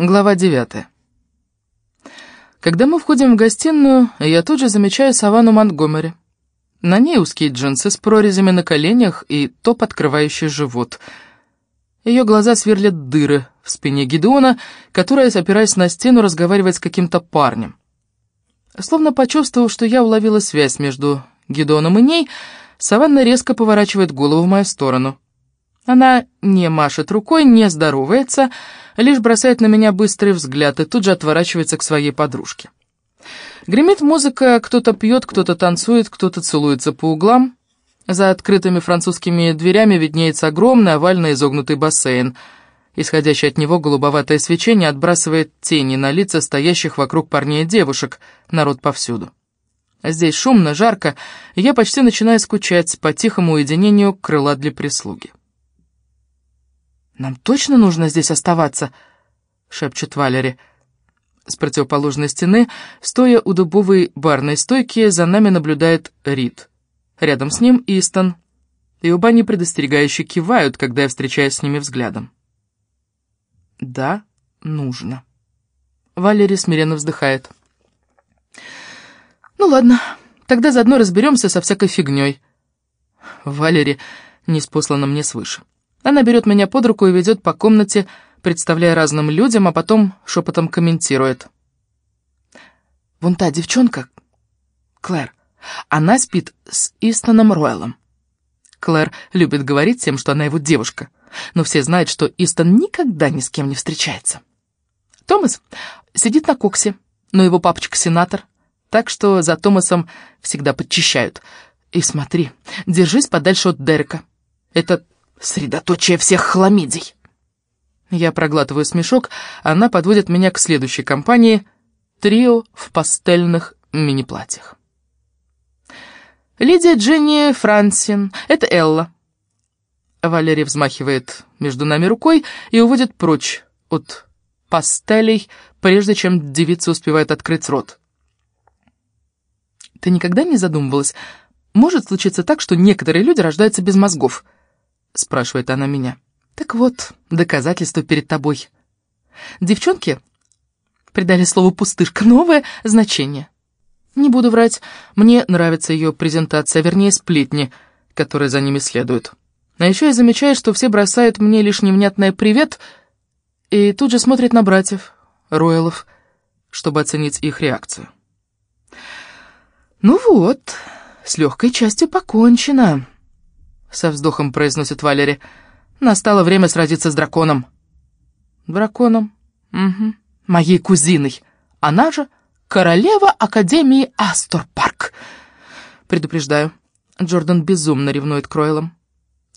Глава 9. Когда мы входим в гостиную, я тут же замечаю Саванну Монтгомери. На ней узкие джинсы с прорезями на коленях и топ, открывающий живот. Ее глаза сверлят дыры в спине Гидеона, которая, опираясь на стену, разговаривает с каким-то парнем. Словно почувствовав, что я уловила связь между Гидеоном и ней, Саванна резко поворачивает голову в мою сторону. Она не машет рукой, не здоровается, лишь бросает на меня быстрый взгляд и тут же отворачивается к своей подружке. Гремит музыка, кто-то пьет, кто-то танцует, кто-то целуется по углам. За открытыми французскими дверями виднеется огромный овальный изогнутый бассейн. Исходящее от него голубоватое свечение отбрасывает тени на лица стоящих вокруг парней и девушек, народ повсюду. Здесь шумно, жарко, и я почти начинаю скучать по тихому уединению крыла для прислуги. «Нам точно нужно здесь оставаться?» — шепчет Валери. С противоположной стены, стоя у дубовой барной стойки, за нами наблюдает Рид. Рядом с ним Истон. И оба они предостерегающе кивают, когда я встречаюсь с ними взглядом. «Да, нужно». Валери смиренно вздыхает. «Ну ладно, тогда заодно разберемся со всякой фигней». Валери не спослана мне свыше. Она берет меня под руку и ведет по комнате, представляя разным людям, а потом шепотом комментирует. «Вон та девчонка, Клэр, она спит с Истоном Ройлом». Клэр любит говорить всем, что она его девушка, но все знают, что Истон никогда ни с кем не встречается. Томас сидит на коксе, но его папочка сенатор, так что за Томасом всегда подчищают. И смотри, держись подальше от Дерека. Это Средоточие всех хламидий. Я проглатываю смешок, она подводит меня к следующей компании «Трио в пастельных мини-платьях». Лидия Дженни Франсин, это Элла. Валерий взмахивает между нами рукой и уводит прочь от пастелей, прежде чем девица успевает открыть рот. Ты никогда не задумывалась, может случиться так, что некоторые люди рождаются без мозгов —— спрашивает она меня. «Так вот, доказательство перед тобой. Девчонки придали слову «пустышка» новое значение. Не буду врать, мне нравится ее презентация, вернее, сплетни, которые за ними следуют. А еще я замечаю, что все бросают мне лишь невнятное «привет» и тут же смотрят на братьев, Ройлов, чтобы оценить их реакцию. «Ну вот, с легкой частью покончено». — со вздохом произносит Валери. «Настало время сразиться с драконом». «Драконом? Угу. Моей кузиной. Она же королева Академии Астор-Парк». Предупреждаю, Джордан безумно ревнует к.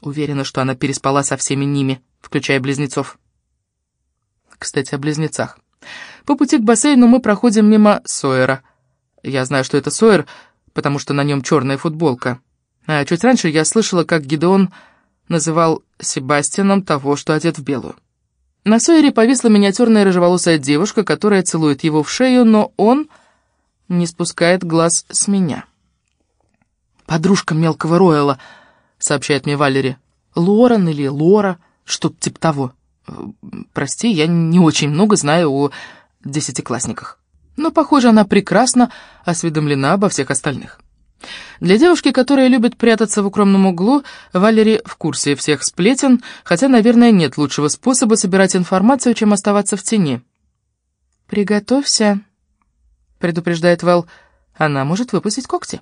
Уверена, что она переспала со всеми ними, включая близнецов. Кстати, о близнецах. По пути к бассейну мы проходим мимо Сойера. Я знаю, что это Сойер, потому что на нем черная футболка. А чуть раньше я слышала, как Гидеон называл Себастьяном того, что одет в белую. На Сойере повисла миниатюрная рыжеволосая девушка, которая целует его в шею, но он не спускает глаз с меня. «Подружка мелкого Ройла», — сообщает мне Валери. «Лорен или Лора, что-то типа того. Прости, я не очень много знаю о десятиклассниках. Но, похоже, она прекрасно осведомлена обо всех остальных». Для девушки, которая любит прятаться в укромном углу, Валери в курсе всех сплетен, хотя, наверное, нет лучшего способа собирать информацию, чем оставаться в тени. «Приготовься», — предупреждает Вэл, — «она может выпустить когти».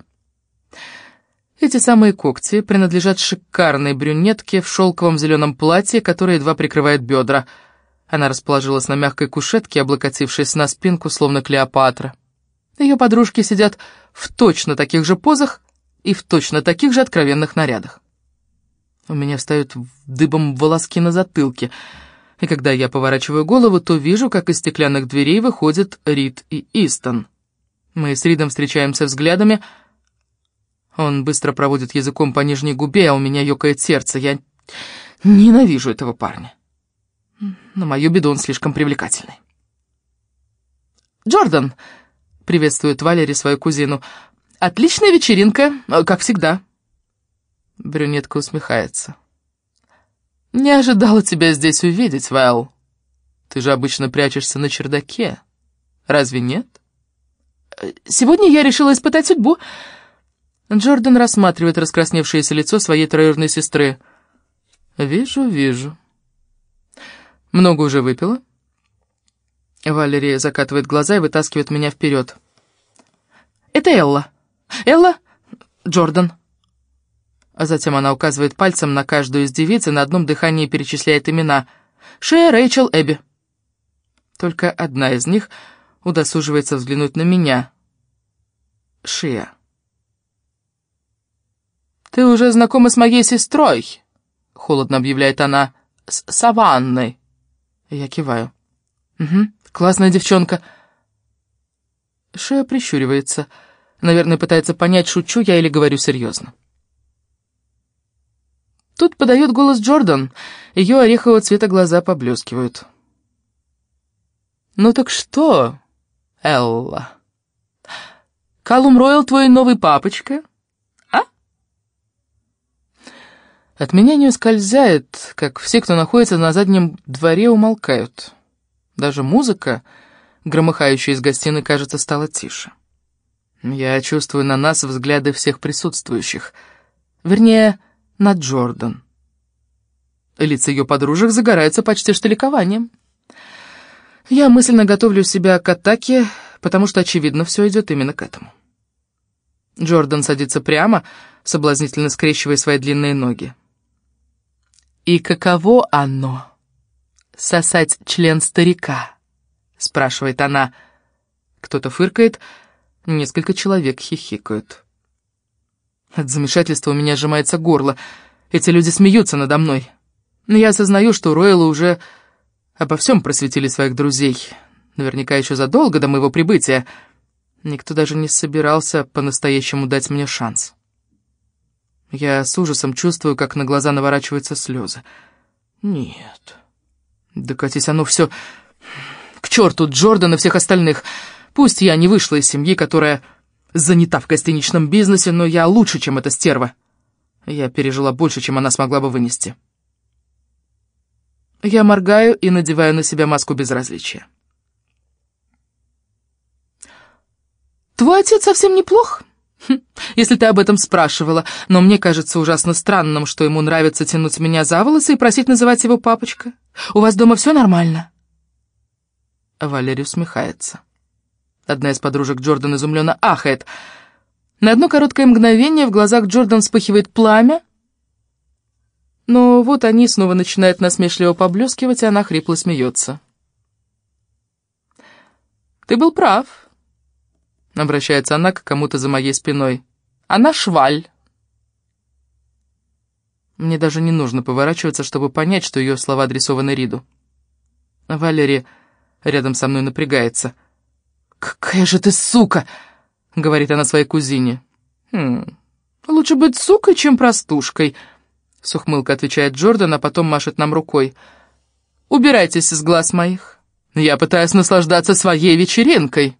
Эти самые когти принадлежат шикарной брюнетке в шелковом зеленом платье, которое едва прикрывает бедра. Она расположилась на мягкой кушетке, облокотившись на спинку, словно Клеопатра. Ее подружки сидят в точно таких же позах и в точно таких же откровенных нарядах. У меня встают дыбом волоски на затылке, и когда я поворачиваю голову, то вижу, как из стеклянных дверей выходят Рид и Истон. Мы с Ридом встречаемся взглядами. Он быстро проводит языком по нижней губе, а у меня ёкает сердце. Я ненавижу этого парня. На мою беду он слишком привлекательный. «Джордан!» Приветствует Валери свою кузину. «Отличная вечеринка, как всегда». Брюнетка усмехается. «Не ожидала тебя здесь увидеть, Вэл». Ты же обычно прячешься на чердаке. Разве нет? Сегодня я решила испытать судьбу. Джордан рассматривает раскрасневшееся лицо своей троюродной сестры. Вижу, вижу. Много уже выпила? Валерия закатывает глаза и вытаскивает меня вперед. Это Элла. Элла Джордан. А затем она указывает пальцем на каждую из девиц и на одном дыхании перечисляет имена. Шея, Рэйчел, Эбби. Только одна из них удосуживается взглянуть на меня. Шея. «Ты уже знакома с моей сестрой», — холодно объявляет она, — «с Саванной». Я киваю. «Угу, классная девчонка». Шея прищуривается. Наверное, пытается понять, шучу я или говорю серьезно. Тут подает голос Джордан. Ее орехового цвета глаза поблескивают. «Ну так что, Элла? Калум Ройл твой новый папочка, а?» От меня не ускользает, как все, кто находится на заднем дворе, умолкают. Даже музыка, громыхающая из гостиной, кажется, стала тише. Я чувствую на нас взгляды всех присутствующих. Вернее, на Джордан. Лица ее подружек загораются почти что ликованием. Я мысленно готовлю себя к атаке, потому что, очевидно, все идет именно к этому. Джордан садится прямо, соблазнительно скрещивая свои длинные ноги. «И каково оно? Сосать член старика?» — спрашивает она. Кто-то фыркает, несколько человек хихикают. От замешательства у меня сжимается горло. Эти люди смеются надо мной. Но я осознаю, что Ройлы уже обо всем просветили своих друзей. Наверняка еще задолго до моего прибытия. Никто даже не собирался по-настоящему дать мне шанс. Я с ужасом чувствую, как на глаза наворачиваются слезы. Нет. Докатись оно все к черту Джордана и всех остальных. Пусть я не вышла из семьи, которая занята в гостиничном бизнесе, но я лучше, чем эта стерва. Я пережила больше, чем она смогла бы вынести. Я моргаю и надеваю на себя маску безразличия. «Твой отец совсем неплох, хм, если ты об этом спрашивала, но мне кажется ужасно странным, что ему нравится тянуть меня за волосы и просить называть его папочка. У вас дома все нормально?» Валерий усмехается. Одна из подружек Джордан изумленно ахает. На одно короткое мгновение в глазах Джордан вспыхивает пламя, но вот они снова начинают насмешливо поблескивать, и она хрипло смеется. «Ты был прав», — обращается она к кому-то за моей спиной. «Она шваль». Мне даже не нужно поворачиваться, чтобы понять, что ее слова адресованы Риду. Валерия рядом со мной напрягается — «Какая же ты сука!» — говорит она своей кузине. «Хм, лучше быть сукой, чем простушкой», — с ухмылкой отвечает Джордан, а потом машет нам рукой. «Убирайтесь из глаз моих. Я пытаюсь наслаждаться своей вечеринкой».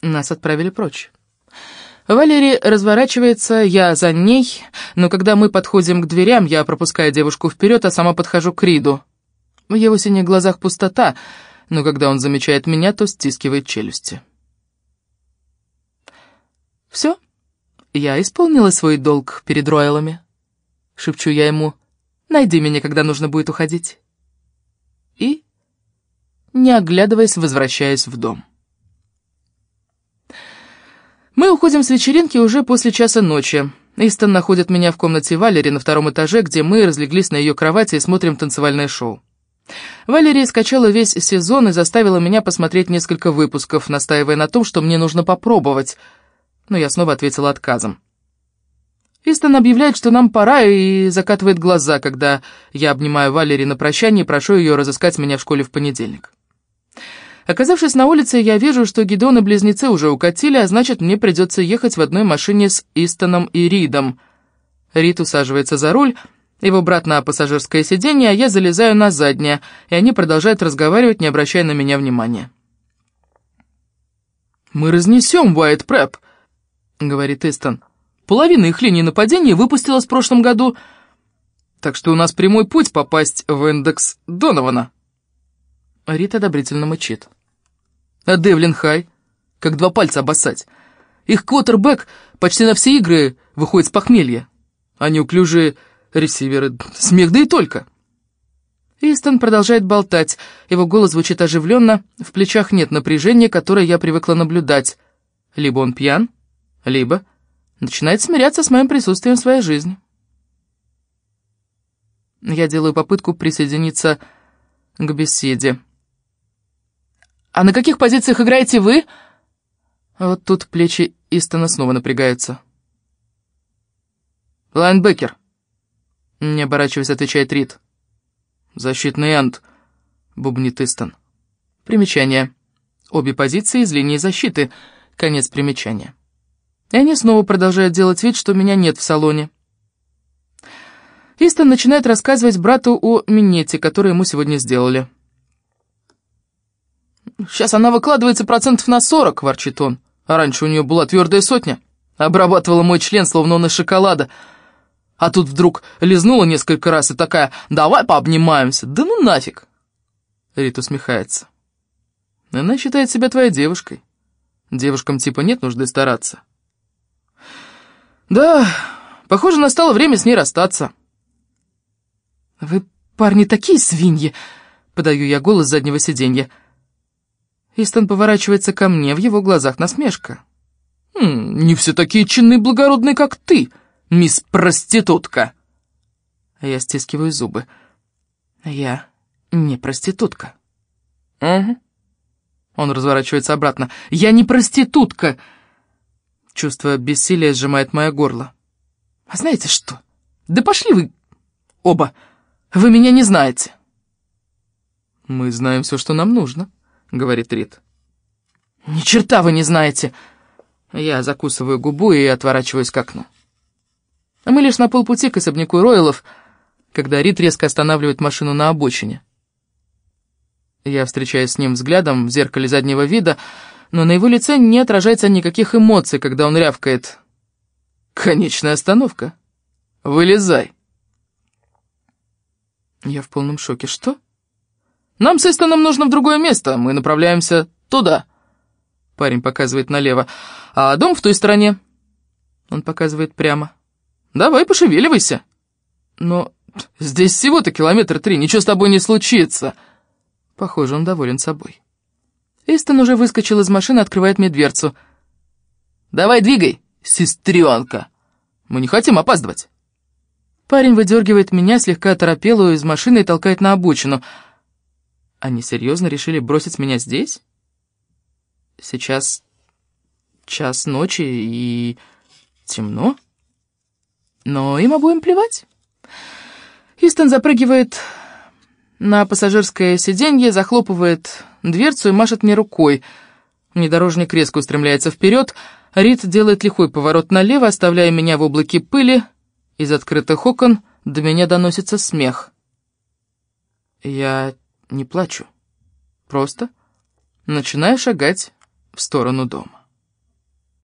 Нас отправили прочь. Валерий разворачивается, я за ней, но когда мы подходим к дверям, я пропускаю девушку вперед, а сама подхожу к Риду. В его синих глазах пустота — но когда он замечает меня, то стискивает челюсти. «Все, я исполнила свой долг перед Ройлами», — шепчу я ему, «найди меня, когда нужно будет уходить». И, не оглядываясь, возвращаюсь в дом. Мы уходим с вечеринки уже после часа ночи. Истон находит меня в комнате Валери на втором этаже, где мы разлеглись на ее кровати и смотрим танцевальное шоу. Валерия скачала весь сезон и заставила меня посмотреть несколько выпусков, настаивая на том, что мне нужно попробовать. Но я снова ответила отказом. Истон объявляет, что нам пора, и закатывает глаза, когда я обнимаю Валерии на прощание и прошу ее разыскать меня в школе в понедельник. Оказавшись на улице, я вижу, что Гидон и близнецы уже укатили, а значит, мне придется ехать в одной машине с Истоном и Ридом. Рид усаживается за руль, его брат на пассажирское сиденье, а я залезаю на заднее, и они продолжают разговаривать, не обращая на меня внимания. «Мы разнесем Уайт Прэп», — говорит Истон. «Половина их линий нападения выпустилась в прошлом году. Так что у нас прямой путь попасть в индекс Донована. Рит одобрительно мычит. А Девлин Хай? Как два пальца обоссать. Их квотербек почти на все игры выходит с похмелья. А неуклюжие ресиверы смех да и только. Истон продолжает болтать. Его голос звучит оживленно, в плечах нет напряжения, которое я привыкла наблюдать. Либо он пьян, либо начинает смиряться с моим присутствием в своей жизни. Я делаю попытку присоединиться к беседе. «А на каких позициях играете вы?» Вот тут плечи Истона снова напрягаются. «Лайнбекер», — не оборачиваясь, отвечает Рид. «Защитный энд», — бубнит Истон. Примечание. Обе позиции из линии защиты. Конец примечания. И они снова продолжают делать вид, что меня нет в салоне. Истон начинает рассказывать брату о минете, который ему сегодня сделали. «Сейчас она выкладывается процентов на сорок», — ворчит он. «А раньше у нее была твердая сотня. Обрабатывала мой член, словно он из шоколада. А тут вдруг лизнула несколько раз и такая «давай пообнимаемся». «Да ну нафиг!» Рит усмехается. Она считает себя твоей девушкой. Девушкам типа нет нужды стараться. Да, похоже, настало время с ней расстаться. «Вы, парни, такие свиньи!» — подаю я голос заднего сиденья. Истон поворачивается ко мне, в его глазах насмешка. «М «Не все такие чинные и благородные, как ты, мисс проститутка!» Я стискиваю зубы. «Я не проститутка». «Угу». Он разворачивается обратно. «Я не проститутка!» Чувство бессилия сжимает мое горло. «А знаете что? Да пошли вы оба!» Вы меня не знаете». «Мы знаем все, что нам нужно», — говорит Рид. «Ни черта вы не знаете!» Я закусываю губу и отворачиваюсь к окну. Мы лишь на полпути к особняку Ройлов, когда Рид резко останавливает машину на обочине. Я встречаюсь с ним взглядом в зеркале заднего вида, но на его лице не отражается никаких эмоций, когда он рявкает. «Конечная остановка. Вылезай!» Я в полном шоке. Что? Нам с Эстоном нужно в другое место. Мы направляемся туда. Парень показывает налево. А дом в той стороне. Он показывает прямо. Давай, пошевеливайся. Но здесь всего-то километр три. Ничего с тобой не случится. Похоже, он доволен собой. Эстон уже выскочил из машины, открывает мне дверцу. «Давай двигай, сестренка! Мы не хотим опаздывать!» Парень выдергивает меня, слегка оторопелую, из машины и толкает на обочину. Они серьезно решили бросить меня здесь? Сейчас час ночи и темно. Но им обоим плевать. Истон запрыгивает на пассажирское сиденье, захлопывает дверцу и машет мне рукой. Внедорожник резко устремляется вперед. Рид делает лихой поворот налево, оставляя меня в облаке пыли, из открытых окон до меня доносится смех. Я не плачу. Просто начинаю шагать в сторону дома.